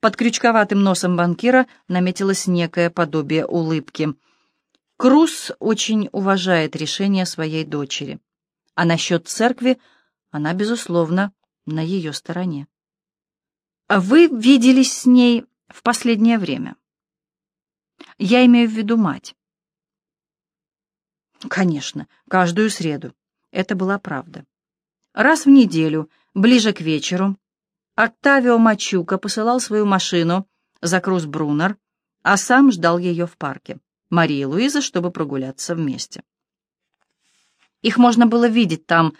Под крючковатым носом банкира наметилось некое подобие улыбки. Круз очень уважает решение своей дочери. А насчет церкви она, безусловно, на ее стороне. А вы виделись с ней в последнее время? Я имею в виду мать. Конечно, каждую среду. Это была правда. Раз в неделю, ближе к вечеру, Октавио Мачука посылал свою машину за Круз Брунер, а сам ждал ее в парке, Марии Луизы, чтобы прогуляться вместе. Их можно было видеть там,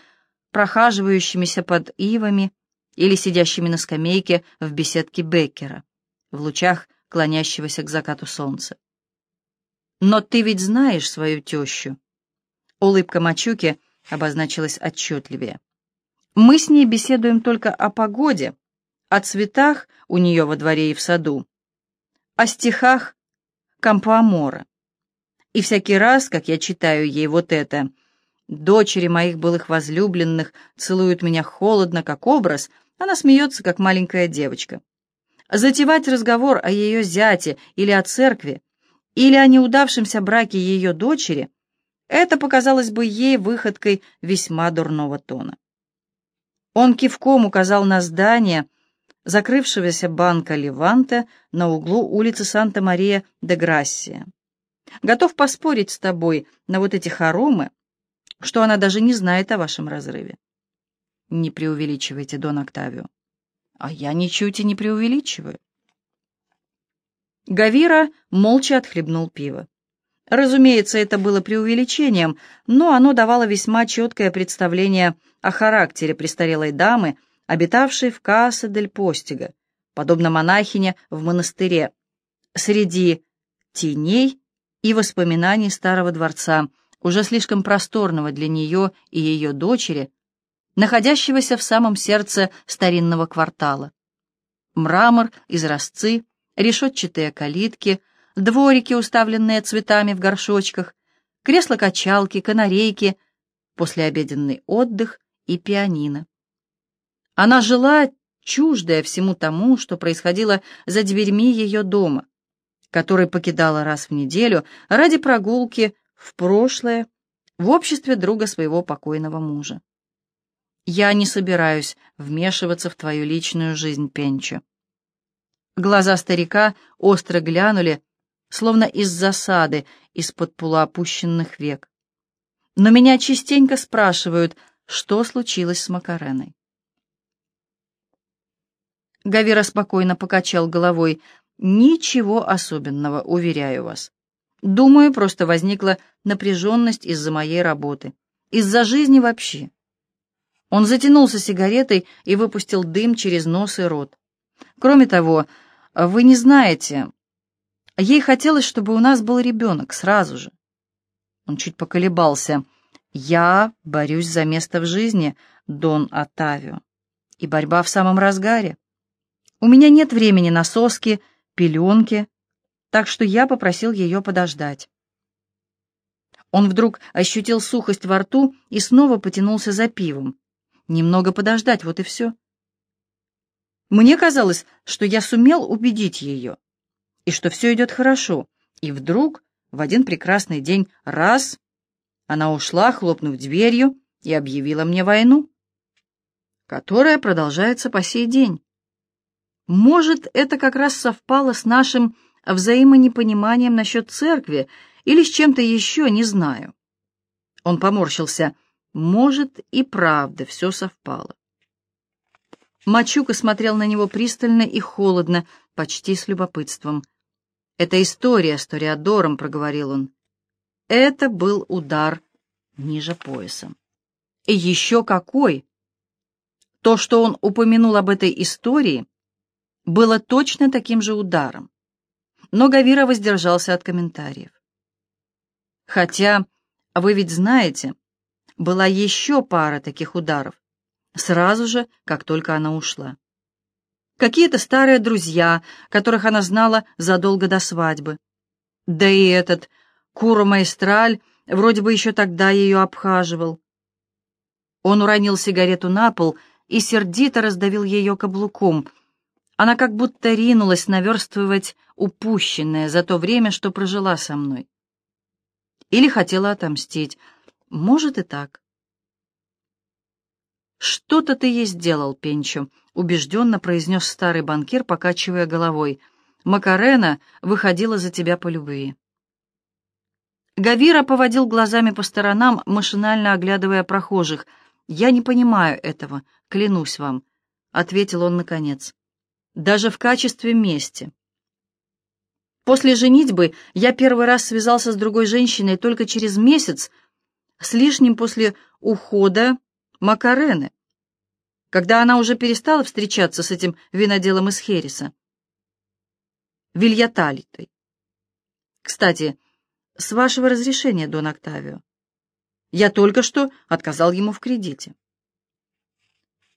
прохаживающимися под ивами или сидящими на скамейке в беседке Беккера, в лучах клонящегося к закату солнца. «Но ты ведь знаешь свою тещу?» Улыбка Мачуки обозначилась отчетливее. «Мы с ней беседуем только о погоде, о цветах у нее во дворе и в саду, о стихах Кампоамора. И всякий раз, как я читаю ей вот это, дочери моих былых возлюбленных целуют меня холодно, как образ, она смеется, как маленькая девочка. Затевать разговор о ее зяте или о церкви, или о неудавшемся браке ее дочери, это показалось бы ей выходкой весьма дурного тона. Он кивком указал на здание, закрывшегося банка «Леванте» на углу улицы Санта-Мария-де-Грассия. Готов поспорить с тобой на вот эти хоромы, что она даже не знает о вашем разрыве. Не преувеличивайте, Дон Октавио. А я ничуть и не преувеличиваю. Гавира молча отхлебнул пиво. Разумеется, это было преувеличением, но оно давало весьма четкое представление о характере престарелой дамы, обитавшей в Касса-дель-Постиго, подобно монахине в монастыре, среди теней и воспоминаний старого дворца, уже слишком просторного для нее и ее дочери, находящегося в самом сердце старинного квартала. Мрамор, изразцы, решетчатые калитки, дворики, уставленные цветами в горшочках, кресла-качалки, канарейки, послеобеденный отдых и пианино. Она жила, чуждая всему тому, что происходило за дверьми ее дома, который покидала раз в неделю ради прогулки в прошлое в обществе друга своего покойного мужа. «Я не собираюсь вмешиваться в твою личную жизнь, Пенчо». Глаза старика остро глянули, словно из засады, из-под полуопущенных век. Но меня частенько спрашивают, что случилось с Макареной. Гавира спокойно покачал головой. «Ничего особенного, уверяю вас. Думаю, просто возникла напряженность из-за моей работы, из-за жизни вообще». Он затянулся сигаретой и выпустил дым через нос и рот. «Кроме того, вы не знаете, ей хотелось, чтобы у нас был ребенок сразу же». Он чуть поколебался. «Я борюсь за место в жизни, Дон Атавио, и борьба в самом разгаре. У меня нет времени на соски, пеленки, так что я попросил ее подождать. Он вдруг ощутил сухость во рту и снова потянулся за пивом. Немного подождать, вот и все. Мне казалось, что я сумел убедить ее, и что все идет хорошо, и вдруг, в один прекрасный день, раз, она ушла, хлопнув дверью, и объявила мне войну, которая продолжается по сей день. Может, это как раз совпало с нашим взаимонепониманием насчет церкви или с чем-то еще, не знаю. Он поморщился. Может, и правда все совпало. Мачука смотрел на него пристально и холодно, почти с любопытством. «Это история с Ториадором», — проговорил он. Это был удар ниже пояса. И еще какой! То, что он упомянул об этой истории, было точно таким же ударом. Но Гавира воздержался от комментариев. Хотя, вы ведь знаете, была еще пара таких ударов, сразу же, как только она ушла. Какие-то старые друзья, которых она знала задолго до свадьбы. Да и этот Куро Майстраль вроде бы еще тогда ее обхаживал. Он уронил сигарету на пол и сердито раздавил ее каблуком — Она как будто ринулась наверстывать упущенное за то время, что прожила со мной. Или хотела отомстить. Может и так. «Что-то ты ей сделал, Пенчо», — убежденно произнес старый банкир, покачивая головой. «Макарена выходила за тебя по любви». Гавира поводил глазами по сторонам, машинально оглядывая прохожих. «Я не понимаю этого, клянусь вам», — ответил он наконец. «Даже в качестве мести». После женитьбы я первый раз связался с другой женщиной только через месяц, с лишним после ухода Макарены, когда она уже перестала встречаться с этим виноделом из Хереса, Вильяталитой. Кстати, с вашего разрешения, Дон Октавио, я только что отказал ему в кредите.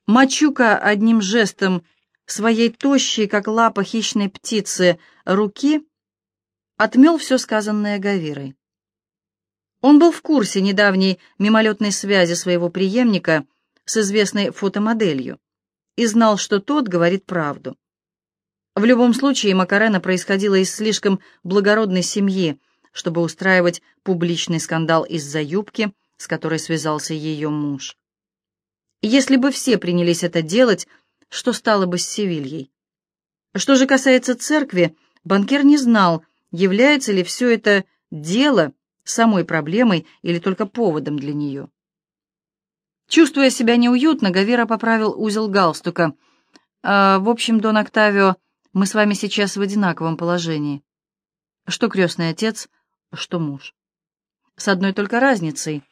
Мачука одним жестом своей тощей, как лапа хищной птицы, руки отмел все сказанное Гавирой. Он был в курсе недавней мимолетной связи своего преемника с известной фотомоделью и знал, что тот говорит правду. В любом случае, Макарена происходила из слишком благородной семьи, чтобы устраивать публичный скандал из-за юбки, с которой связался ее муж. Если бы все принялись это делать, что стало бы с Севильей? Что же касается церкви, банкир не знал, является ли все это дело самой проблемой или только поводом для нее. Чувствуя себя неуютно, Гавера поправил узел галстука. «А, «В общем, Дон Октавио, мы с вами сейчас в одинаковом положении. Что крестный отец, что муж. С одной только разницей.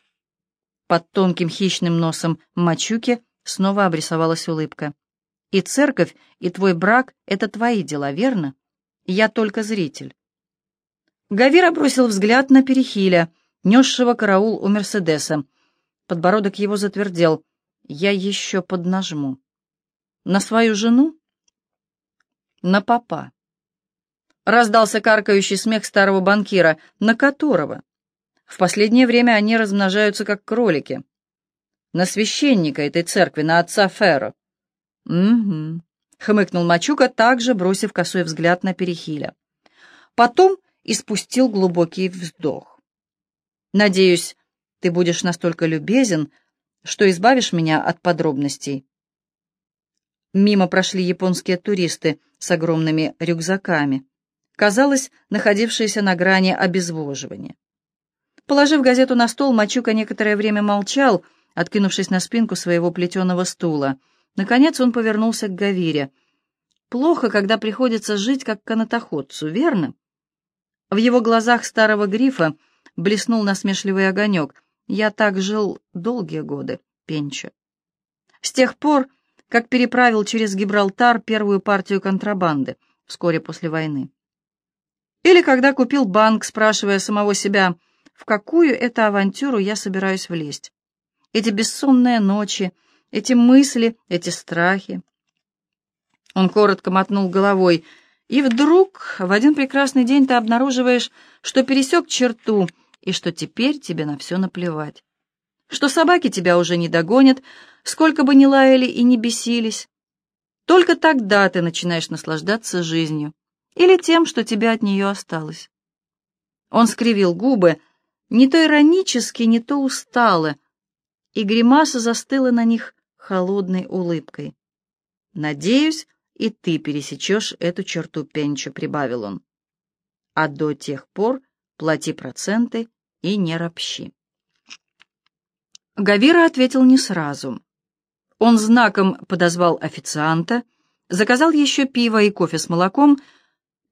Под тонким хищным носом Мачуки снова обрисовалась улыбка. И церковь, и твой брак — это твои дела, верно? Я только зритель. Гавира бросил взгляд на Перехиля, несшего караул у Мерседеса. Подбородок его затвердел. Я еще поднажму. На свою жену? На папа. Раздался каркающий смех старого банкира, на которого. В последнее время они размножаются, как кролики. На священника этой церкви, на отца Ферро. «Угу», — хмыкнул Мачука, также бросив косой взгляд на Перехиля. Потом испустил глубокий вздох. «Надеюсь, ты будешь настолько любезен, что избавишь меня от подробностей». Мимо прошли японские туристы с огромными рюкзаками казалось, находившаяся на грани обезвоживания. Положив газету на стол, Мачука некоторое время молчал, откинувшись на спинку своего плетеного стула. Наконец он повернулся к Гавире. «Плохо, когда приходится жить как канатоходцу, верно?» В его глазах старого грифа блеснул насмешливый огонек. «Я так жил долгие годы, Пенча. С тех пор, как переправил через Гибралтар первую партию контрабанды, вскоре после войны. Или когда купил банк, спрашивая самого себя, в какую это авантюру я собираюсь влезть. Эти бессонные ночи, эти мысли, эти страхи. Он коротко мотнул головой, и вдруг в один прекрасный день ты обнаруживаешь, что пересек черту, и что теперь тебе на все наплевать. Что собаки тебя уже не догонят, сколько бы ни лаяли и не бесились. Только тогда ты начинаешь наслаждаться жизнью или тем, что тебе от нее осталось. Он скривил губы, не то иронически, не то устало, и гримаса застыла на них холодной улыбкой. «Надеюсь, и ты пересечешь эту черту, Пенчо», — прибавил он. «А до тех пор плати проценты и не ропщи». Гавира ответил не сразу. Он знаком подозвал официанта, заказал еще пиво и кофе с молоком,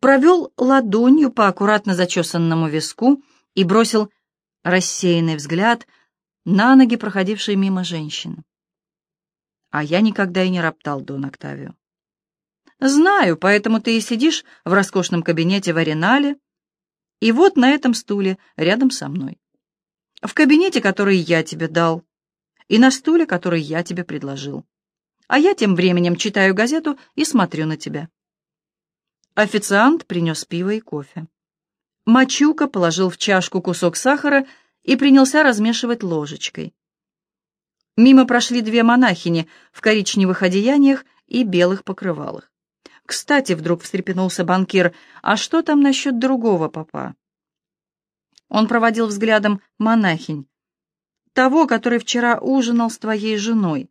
провел ладонью по аккуратно зачесанному виску и бросил рассеянный взгляд на ноги проходившей мимо женщины. А я никогда и не роптал, Дон Октавио. Знаю, поэтому ты и сидишь в роскошном кабинете в Аренале, и вот на этом стуле рядом со мной. В кабинете, который я тебе дал, и на стуле, который я тебе предложил. А я тем временем читаю газету и смотрю на тебя. Официант принес пиво и кофе. Мачука положил в чашку кусок сахара и принялся размешивать ложечкой. Мимо прошли две монахини в коричневых одеяниях и белых покрывалах. «Кстати», — вдруг встрепенулся банкир, — «а что там насчет другого папа?» Он проводил взглядом монахинь. «Того, который вчера ужинал с твоей женой.